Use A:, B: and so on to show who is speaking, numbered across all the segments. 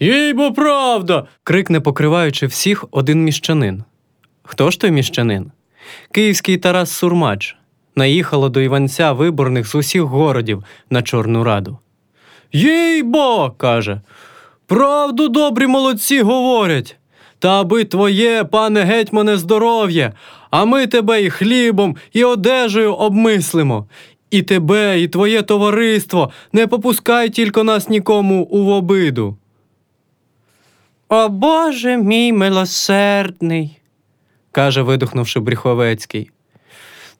A: Їй бо правда. крикне, покриваючи всіх, один міщанин. Хто ж той міщанин? Київський Тарас Сурмач. Наїхало до Іванця виборних з усіх городів на Чорну Раду. Їй бо, каже, правду добрі молодці говорять. Та аби твоє, пане гетьмане, здоров'я, а ми тебе і хлібом, і одежею обмислимо. І тебе, і твоє товариство не попускай тільки нас нікому у обиду. О Боже мій милосердний, каже, видухнувши Бріховецький.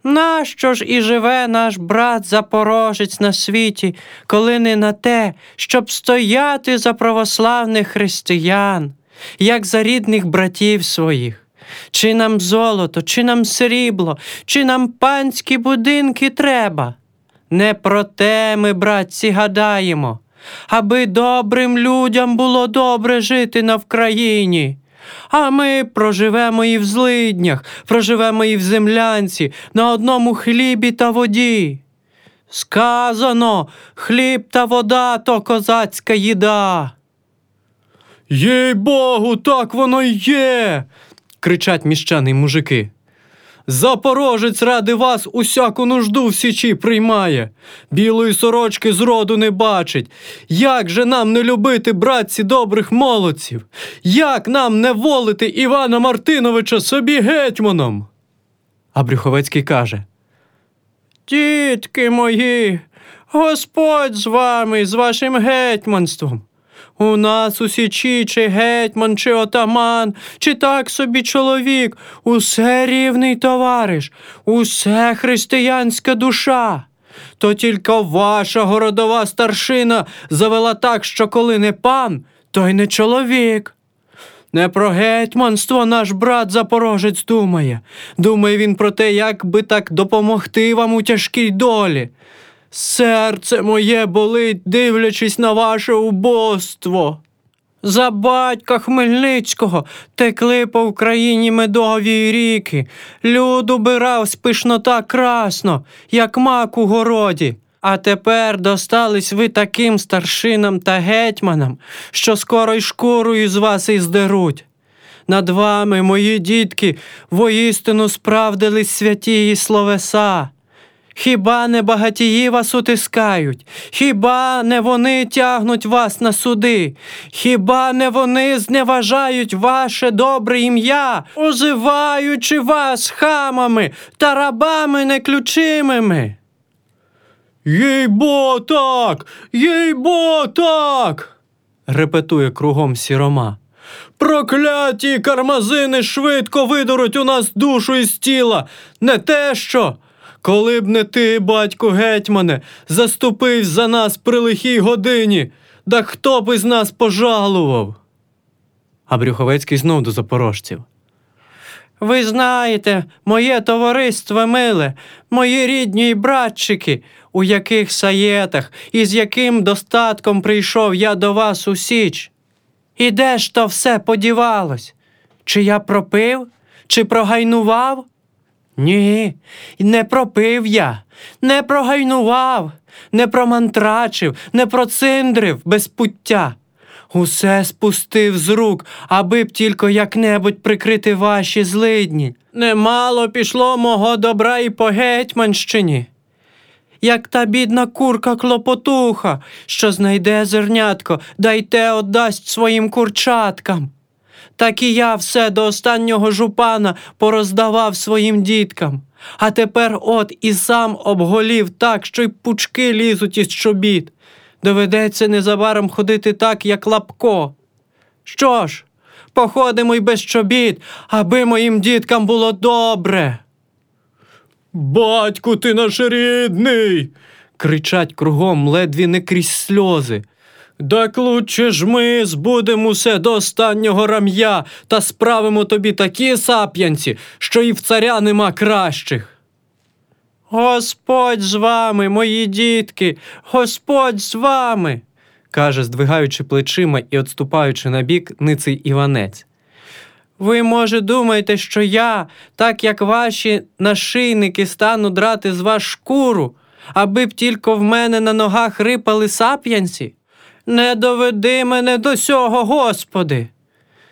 A: Нащо ж і живе наш брат Запорожець на світі, коли не на те, щоб стояти за православних християн, як за рідних братів своїх? Чи нам золото, чи нам срібло, чи нам панські будинки треба? Не про те ми, братці, гадаємо, аби добрим людям було добре жити на Вкраїні. А ми проживемо і в злиднях, проживемо і в землянці, на одному хлібі та воді. Сказано, хліб та вода то козацька їда. Їй богу, так воно й є. кричать міщани мужики. Запорожець ради вас усяку нужду в січі приймає, білої сорочки зроду не бачить. Як же нам не любити, братці, добрих молодців? Як нам не волити Івана Мартиновича собі гетьманом? А Брюховецький каже: Тітки мої, Господь з вами, з вашим гетьманством. У нас у січі чи гетьман, чи отаман, чи так собі чоловік, усе рівний товариш, усе християнська душа. То тільки ваша городова старшина завела так, що коли не пан, то й не чоловік. Не про гетьманство наш брат Запорожець думає. Думає він про те, як би так допомогти вам у тяжкій долі. Серце моє болить, дивлячись на ваше убоство. За батька Хмельницького текли по Україні медові ріки. Люд убирав з пишнота красно, як мак у городі. А тепер достались ви таким старшинам та гетьманам, що скоро й шкурою з вас і здеруть. Над вами, мої дітки, воістину справдились святі словеса. Хіба не багатії вас утискають? Хіба не вони тягнуть вас на суди? Хіба не вони зневажають ваше добре ім'я, озиваючи вас хамами та рабами неключимими? Їй бо так, їй бо так. репетує кругом сірома. Прокляті кармазини швидко видуруть у нас душу із тіла, не те що. Коли б не ти, батько гетьмане, заступив за нас при лихій годині, да хто б із нас пожалував? А Брюховецький знов до запорожців. Ви знаєте, моє товариство миле, мої рідні й братчики, у яких саєтах і з яким достатком прийшов я до вас у Січ. І де ж то все подівалось? Чи я пропив, чи прогайнував? Ні, не пропив я, не прогайнував, не промантрачив, не проциндрив без пуття. Усе спустив з рук, аби б тільки як-небудь прикрити ваші злидні. Немало пішло мого добра і по Гетьманщині. Як та бідна курка клопотуха, що знайде зернятко, да й те отдасть своїм курчаткам. Так і я все до останнього жупана пороздавав своїм діткам. А тепер от і сам обголів так, що й пучки лізуть із чобіт. Доведеться незабаром ходити так, як лапко. Що ж, походимо й без чобіт, аби моїм діткам було добре. Батьку, ти наш рідний. кричать кругом ледві не крізь сльози. Так лучше ж ми збудемо усе до останнього рам'я та справимо тобі такі сап'янці, що і в царя нема кращих. Господь з вами, мої дітки, Господь з вами, каже, здвигаючи плечима і отступаючи на бік ниций Іванець. Ви, може, думаєте, що я, так як ваші нашийники, стану драти з вас шкуру, аби б тільки в мене на ногах рипали сап'янці? Не доведи мене до сього, Господи.